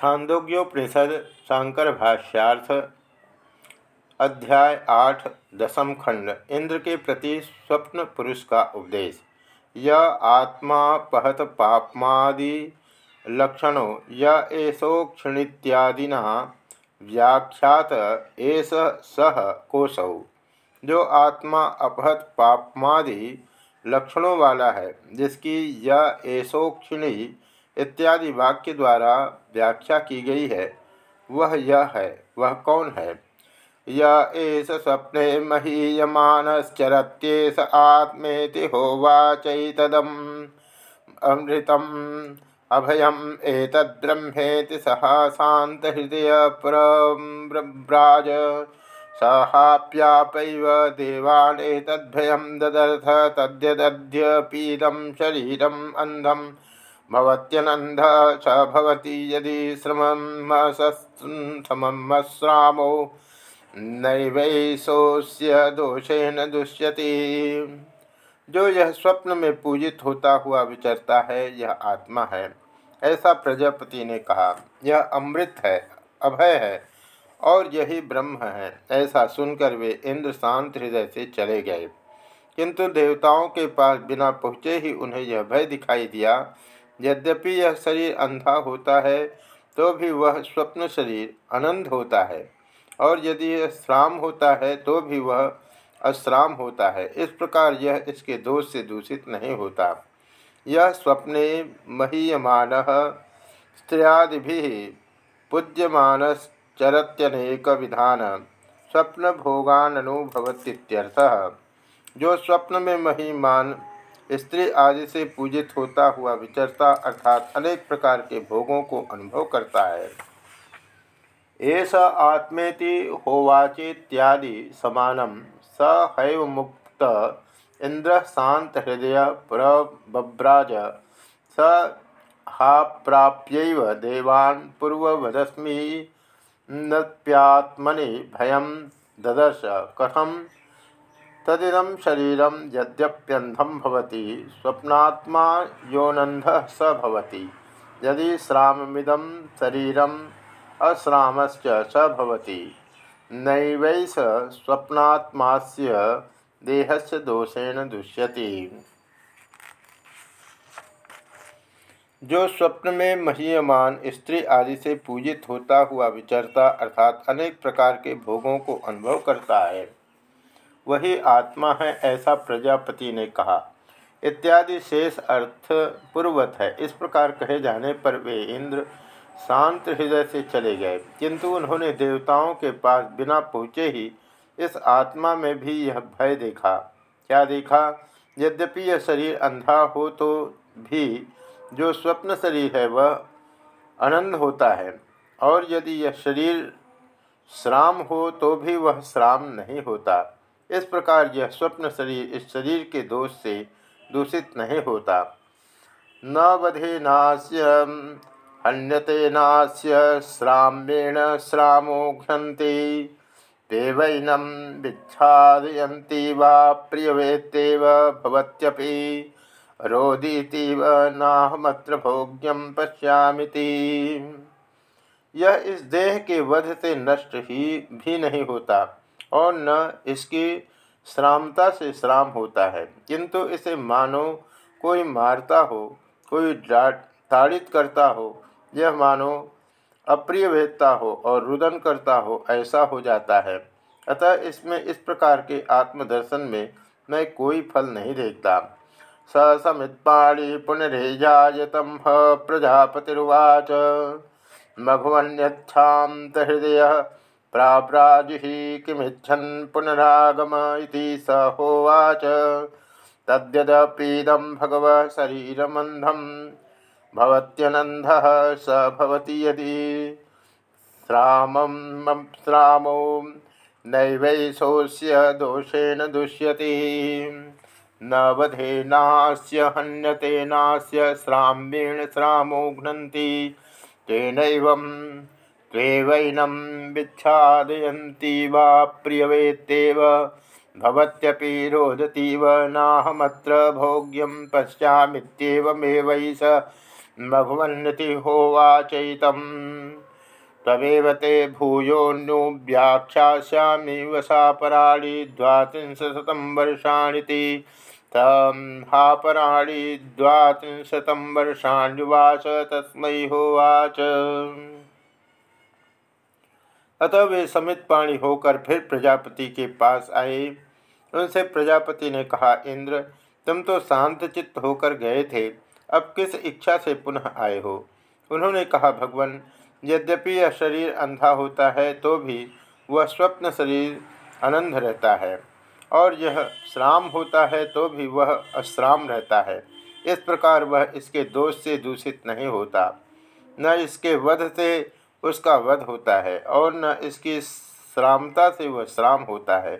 छांदोग्योपनिषद शांकर भाष्यार्थ, अध्याय आठ, दसम खंड, इंद्र के प्रति स्वप्न पुरुष का उपदेश। य आत्मा पहत पापमादि लक्षणों, य एषोक्षणित्यादिना व्याख्यात एस सह कोशौ। जो आत्मा अपहत पापमादि लक्षणों वाला है, जिसकी यह एसोक्षिणी इत्यादि वाक्य द्वारा व्याख्या की गई है। वह यह है, वह कौन है? यह एस स्वप्ने महीयमानश्चरत्येष आत्मेति होवाचैतदम अमृतम अभयम एतद्ब्रह्मेति सह शांत हृदय प्रव्राज सहाप्यापैव देवान् एतद्भयं ददर्थ तद्यदद्यपीदं शरीरम् अन्धम्। भवत्यनंद स भवती यदि श्रमस्रामो नैवैशोष्य दोषेण दुष्यति। जो यह स्वप्न में पूजित होता हुआ विचरता है, यह आत्मा है। ऐसा प्रजापति ने कहा, यह अमृत है, अभय है, और यही ब्रह्म है। ऐसा सुनकर वे इंद्र शांत हृदय से चले गए। किंतु देवताओं के पास बिना पहुँचे ही उन्हें यह भय दिखाई दिया यद्यपि यह शरीर अंधा होता है तो भी वह स्वप्न शरीर आनंद होता है। और यदि यह श्राम होता है तो भी वह अश्राम होता है। इस प्रकार यह इसके दोष से दूषित नहीं होता। यह स्वप्ने महीयमान स्त्रियादि पूज्यमानश्चरत्यनेक विधान स्वप्न भोगानुभवतीत्यर्थः जो स्वप्न में महिमान स्त्री आदि से पूजित होता हुआ विचरता अर्थात अनेक प्रकार के भोगों को अनुभव करता है। एस आत्मेति होवाचेत्यादि समानम। स हैव मुक्त इंद्र शांत हृदय प्रब्राज स हा प्राप्य देवान् पूर्ववदस्मी नप्यात्मनि भयं ददर्श। कथम तदिदम शरीर यद्यप्यंधम भवति, स्वप्नात्मा योनंध स भवति। यदि श्रामिदम शरीरम अश्रामश्च स भवति। नैवैष स्वप्नात्मास्य देहस्य दोषेण दुष्यति। जो स्वप्न में महीयमान, स्त्री आदि से पूजित होता हुआ विचरता अर्थात अनेक प्रकार के भोगों को अनुभव करता है वही आत्मा है, ऐसा प्रजापति ने कहा। इत्यादि शेष अर्थ पूर्वत है। इस प्रकार कहे जाने पर वे इंद्र शांत हृदय से चले गए। किंतु उन्होंने देवताओं के पास बिना पहुँचे ही इस आत्मा में भी यह भय देखा। क्या देखा? यद्यपि यह शरीर अंधा हो तो भी जो स्वप्न शरीर है, वह आनंद होता है। और यदि यह शरीर श्राम हो तो भी वह श्राम नहीं होता। इस प्रकार यह स्वप्न शरीर, इस शरीर के दोष से दूषित नहीं होता। न बधेनास्य हन्यतेनास्य श्राम्येण श्रामोघ्यन्ति ते वैनम विच्छादयन्ति वा प्रियवेत्तेव भवत्यपि। रोदीतीव, नाहमत्र भोग्यम पश्यामिति। यह इस देह के वध से नष्ट ही, भी नहीं होता। और न इसकी श्रामता से श्राम होता है। किंतु इसे मानो कोई मारता हो, कोई ताड़ित करता हो, यह मानो अप्रिय भेदता हो और रुदन करता हो, ऐसा हो जाता है। अतः इसमें इस प्रकार के आत्मदर्शन में मैं कोई फल नहीं देखता। स समित समित्पाणी पुनरेजातम प्रजापतिर्वाच। मघुवन्यक्षात हृदय प्राप्राजिहि किमिच्छन् पुनरागम इति स होवाच। तद्यदपीदं भगव शरीरमन्धं भवत्यनन्धः स भवति यदि। श्रामं श्रामो नैवैशोऽस्य दोषेण दुष्यति। न वधेनास्य हन्यतेनास्य श्राम्येण श्रामो घ्नन्ति। तेनैवं त्वेवैनं विच्छादयन्ती वा प्रियवेत्तेव, भवत्यपि रोदतीव नाहमत्र भोग्यं पश्यामित्येवमेवैष मघवन्नति होवाचैतम्। तमेव ते भूयोऽन्यो व्याख्यास्यामि वसापराणि द्वात्रिंशतं वर्षाणीति। तं हापराणि द्वात्रिंशतं वर्षाण्युवाच तस्मै होवाच। अतः वे समित पाणी होकर फिर प्रजापति के पास आए। उनसे प्रजापति ने कहा, इंद्र, तुम तो शांत चित्त होकर गए थे। अब किस इच्छा से पुनः आए हो? उन्होंने कहा, भगवान, यद्यपि यह शरीर अंधा होता है तो भी वह स्वप्न शरीर अनंध रहता है। और यह श्राम होता है तो भी वह अश्राम रहता है। इस प्रकार वह इसके दोष से दूषित नहीं होता। न इसके वध से उसका वध होता है और न इसकी श्रामता से वह श्राम होता है।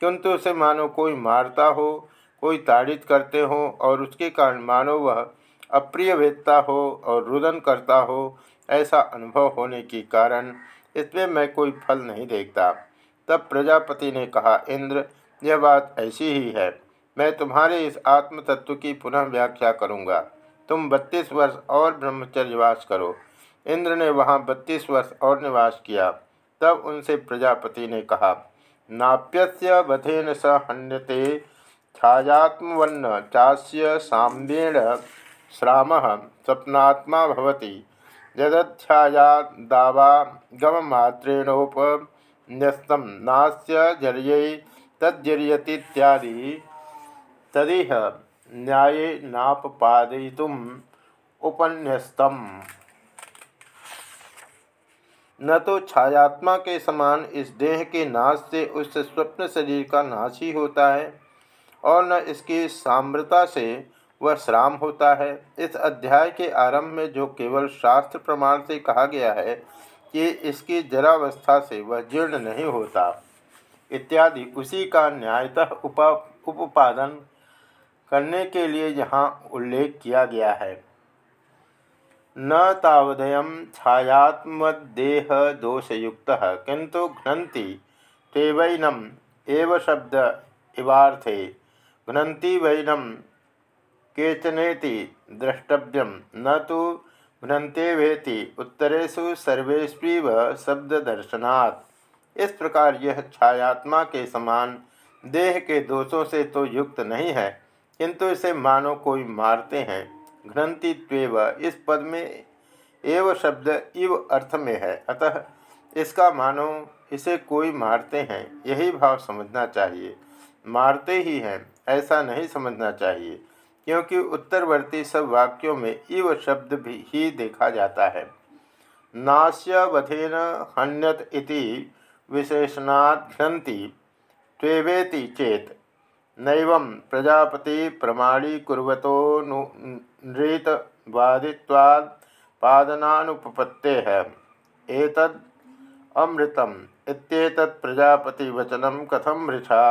किंतु उसे मानो कोई मारता हो, कोई ताड़ित करते हो और उसके कारण मानो वह अप्रिय वेदता हो और रुदन करता हो, ऐसा अनुभव होने के कारण इसमें मैं कोई फल नहीं देखता। तब प्रजापति ने कहा, इंद्र, यह बात ऐसी ही है। मैं तुम्हारे इस आत्म तत्व की पुनः व्याख्या करूँगा। तुम बत्तीस वर्ष और ब्रह्मचर्यवास करो। इंद्र ने वहाँ बत्तीस वर्ष और निवास किया। तब उनसे प्रजापति ने कहा नाप्य बधेन स हन्यते, छायात्मवन्न चास्य साम्येण श्राम स्वप्नात्मा भवति। यदध्याया दावा गममात्रेणोपन्यस्तम नास्य जर्य तद्जर्यतीत्यादि तदिह न्याय नापपादयितुम उपन्यस्तम। न तो छायात्मा के समान इस देह के नाश से उस स्वप्न शरीर का नाश ही होता है, और न इसकी साम्रता से वह श्राम होता है। इस अध्याय के आरंभ में जो केवल शास्त्र प्रमाण से कहा गया है कि इसकी जरावस्था से वह जीर्ण नहीं होता, इत्यादि, उसी का न्यायतः उप, उपादन करने के लिए यहाँ उल्लेख किया गया है। न तावदय छायात्मदेह दोषयुक्त किंतु घ्नति तेवैनम एव शब्द इवार्थे। घ्नति वैनम केचनेति द्रष्टव्यम न तो घ्नते वेति उत्तरेशु सर्वेष्वीव शब्द दर्शनात् इस प्रकार यह छायात्मा के समान, देह के दोषों से तो युक्त नहीं है किंतु इसे मानो कोई मारते हैं। घ्नतित्व इस पद में एव शब्द इव अर्थ में है। अतः इसका मानो इसे कोई मारते हैं, यही भाव समझना चाहिए। मारते ही हैं, ऐसा नहीं समझना चाहिए, क्योंकि उत्तरवर्ती सब वाक्यों में इव शब्द भी ही देखा जाता है। नाश्य वधेन हन्यत इति विशेषणाघ्नति त्वेवेति चेत। नैव प्रजापति प्रमाणीकुर्वतो नृत वादित्वाद पादनानुपपत्ते। है एतद अमृतम। इत्येतत् कथम मृषा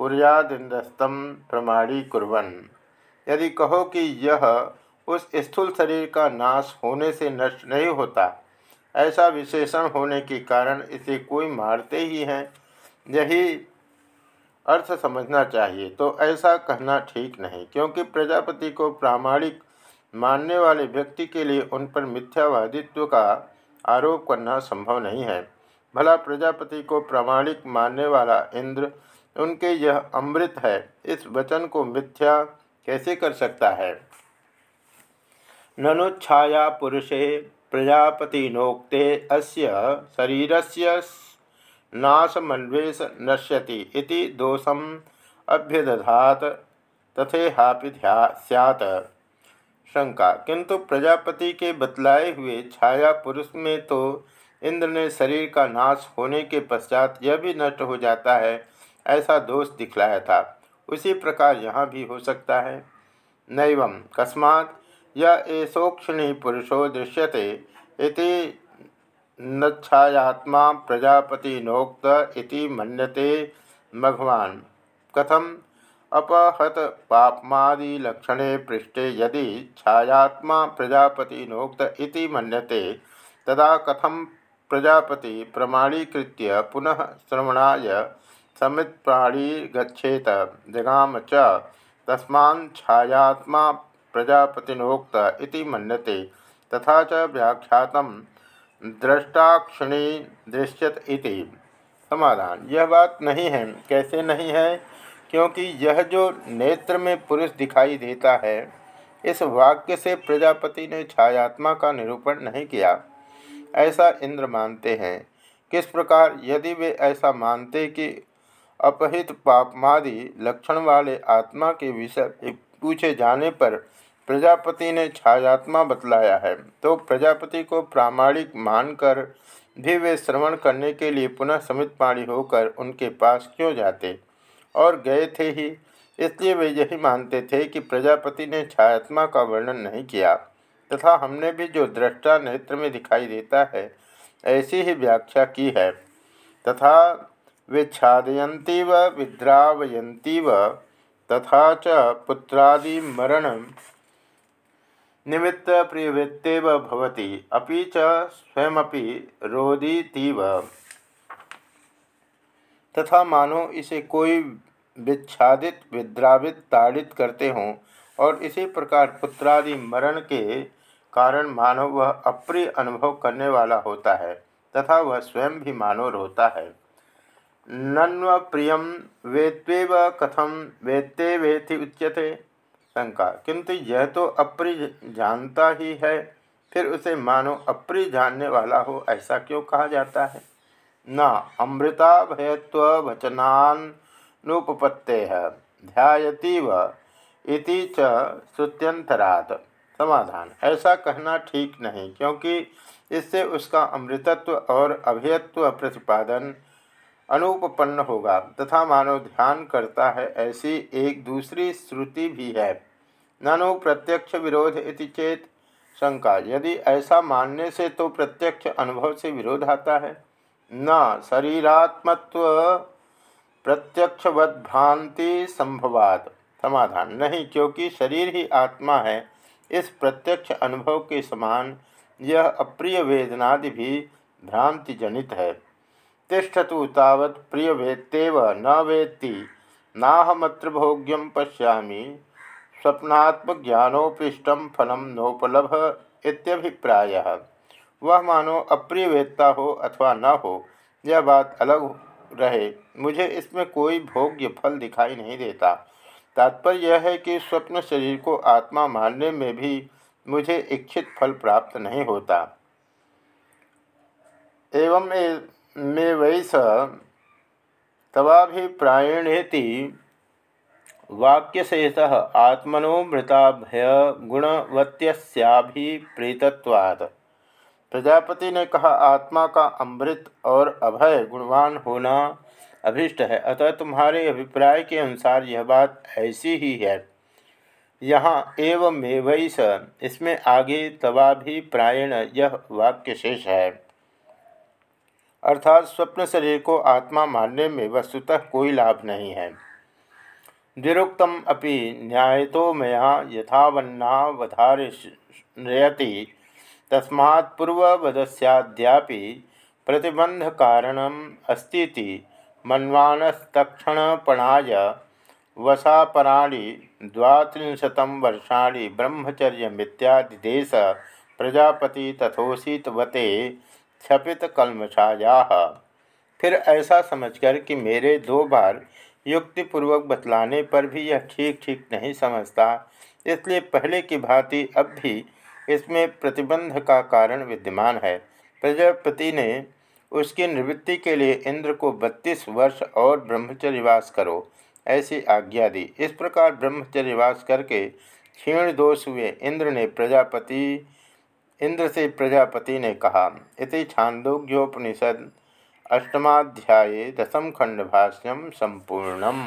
कुरियादिंदस्तम प्रमाणीकुर्वन यदि कहो कि यह उस स्थूल शरीर का नाश होने से नष्ट नहीं होता, ऐसा विशेषण होने के कारण इसे कोई मारते ही हैं। यही अर्थ समझना चाहिए। तो ऐसा कहना ठीक नहीं, क्योंकि प्रजापति को प्रामाणिक मानने वाले व्यक्ति के लिए उन पर मिथ्यावादित्व का आरोप करना संभव नहीं है। भला प्रजापति को प्रामाणिक मानने वाला इंद्र, उनके यह अमृत है, इस वचन को मिथ्या कैसे कर सकता है? ननुच्छाया पुरुषे प्रजापतिनोक्ते अस्य शरीरस्य नाशमन्वेष नश्यति इति दोषम अभ्यदधात तथेहापि सैत शंका, किंतु प्रजापति के बतलाए हुए छाया पुरुष में तो इंद्र ने शरीर का नाश होने के पश्चात यह भी नष्ट हो जाता है, ऐसा दोष दिखलाया था। उसी प्रकार यहाँ भी हो सकता है। नैव कस्मात् यह एसोक्षणी पुरुषो दृश्यते इति नच्छायात्मा प्रजापतिनोक्त इति मन्यते मघवान। कथम? अपहत पापमादिलक्षणे पृष्ठे यदि छायात्मा प्रजापतिनोक्त इति मन्यते, तदा कथम प्रजापति प्रमाणीकृत्य पुनः श्रवणाय समित्प्राणी गच्छेत? जगाम च। तस्मा छायात्मा प्रजापतिनोक्त इति मन्यते, तथा च व्याख्यात द्रष्टाक्षिणी दृश्यत इति। समाधान। यह बात नहीं है। कैसे नहीं है? क्योंकि यह जो नेत्र में पुरुष दिखाई देता है, इस वाक्य से प्रजापति ने छायात्मा का निरूपण नहीं किया। ऐसा इंद्र मानते हैं। किस प्रकार यदि वे ऐसा मानते कि अपहित पापमादि लक्षण वाले आत्मा के विषय पूछे जाने पर प्रजापति ने छायात्मा बतलाया है। तो प्रजापति को प्रामाणिक मानकर भी वे श्रवण करने के लिए पुनः समित पाणी होकर उनके पास क्यों जाते? और गए थे ही। इसलिए वे यही मानते थे कि प्रजापति ने छायात्मा का वर्णन नहीं किया। तथा हमने भी जो दृष्टा नेत्र में दिखाई देता है, ऐसी ही व्याख्या की है। तथा विच्छादयंती व विद्रावयंती व तथा च पुत्रादि मरण निमित्त प्रियवृत्तेव भवति, अपि च स्वयंपि रोदीतीव। तथा मानो इसे कोई विच्छादित, विद्रावित, ताड़ित करते हों और इसी प्रकार पुत्रादि मरण के कारण मानव वह अप्रिय अनुभव करने वाला होता है, तथा वह स्वयं भी मानव होता है। नन्व प्रियम वेत्वेव कथम वेत्ते वेति उच्यते। शंका। किंतु यह तो अप्रिय जानता ही है, फिर उसे मानो अप्रिय जानने वाला हो, ऐसा क्यों कहा जाता है? न, अमृता भयत्व वचनानुपपत्ते ध्यातीव इति च श्रुत्यंतरात समाधान। ऐसा कहना ठीक नहीं, क्योंकि इससे उसका अमृतत्व और अभयत्व प्रतिपादन अनुपन्न होगा। तथा मानव ध्यान करता है, ऐसी एक दूसरी श्रुति भी है। ननु प्रत्यक्ष विरोध इति चेत शंका। यदि ऐसा मानने से तो प्रत्यक्ष अनुभव से विरोध आता है। न, शरीरात्मत्व प्रत्यक्षवद्भ्रांति संभवात। समाधान नहीं, क्योंकि शरीर ही आत्मा है। इस प्रत्यक्ष अनुभव के समान यह अप्रिय वेदनादि भी भ्रांति जनित है। तिष्ठतु तावत् प्रिय वेत्तेव न वेत्ति। नाहमत्र भोग्यम पश्यामि। स्वप्नात्मज्ञानोपृष्टम फलम नोपलभ इत्यभिप्रायः। वह मानो अप्रिय वेदता हो अथवा न हो, यह बात अलग रहे। मुझे इसमें कोई भोग्य फल दिखाई नहीं देता। तात्पर्य यह है कि स्वप्न शरीर को आत्मा मानने में भी मुझे इच्छित फल प्राप्त नहीं होता। एवं मे वैस तवाभिप्रायणेति वाक्यशेष आत्मनो मृताभय गुणवत्यस्याभिप्रेतत्वात् प्रजापति ने कहा, आत्मा का अमृत और अभय गुणवान होना अभिष्ट है, अतः तुम्हारे अभिप्राय के अनुसार यह बात ऐसी ही है। यहाँ एवं मेवैस इसमें आगे तवाभिप्रायण यह वाक्यशेष है। अर्थात स्वप्न शरीर को आत्मा मानने में वस्तुतः कोई लाभ नहीं है। द्विरुक्तम अपि न्याय तो मैं यथावन्नावधारयति तस्मात् पूर्ववदस्याद्यापि प्रतिबंधकारणम अस्तीति। मन्वानस्तक्षणपणाय वसापराणि द्वात्रिशतं वर्षाणि ब्रह्मचर्यमित्यादिदेश प्रजापति तथोषितवते क्षपित कलमछाया फिर ऐसा समझकर कि मेरे दो बार युक्तिपूर्वक बतलाने पर भी यह ठीक ठीक नहीं समझता, इसलिए पहले की भांति अब भी इसमें प्रतिबंध का कारण विद्यमान है। प्रजापति ने उसकी निवृत्ति के लिए इंद्र को बत्तीस वर्ष और ब्रह्मचर्यवास करो, ऐसी आज्ञा दी। इस प्रकार ब्रह्मचर्यवास करके क्षीण दोष हुए। इंद्र ने प्रजापति इंद्र से प्रजापति ने कहा इति छांदोग्योपनिषद अष्टमाध्याय दसम खंडभाष्यम संपूर्णम।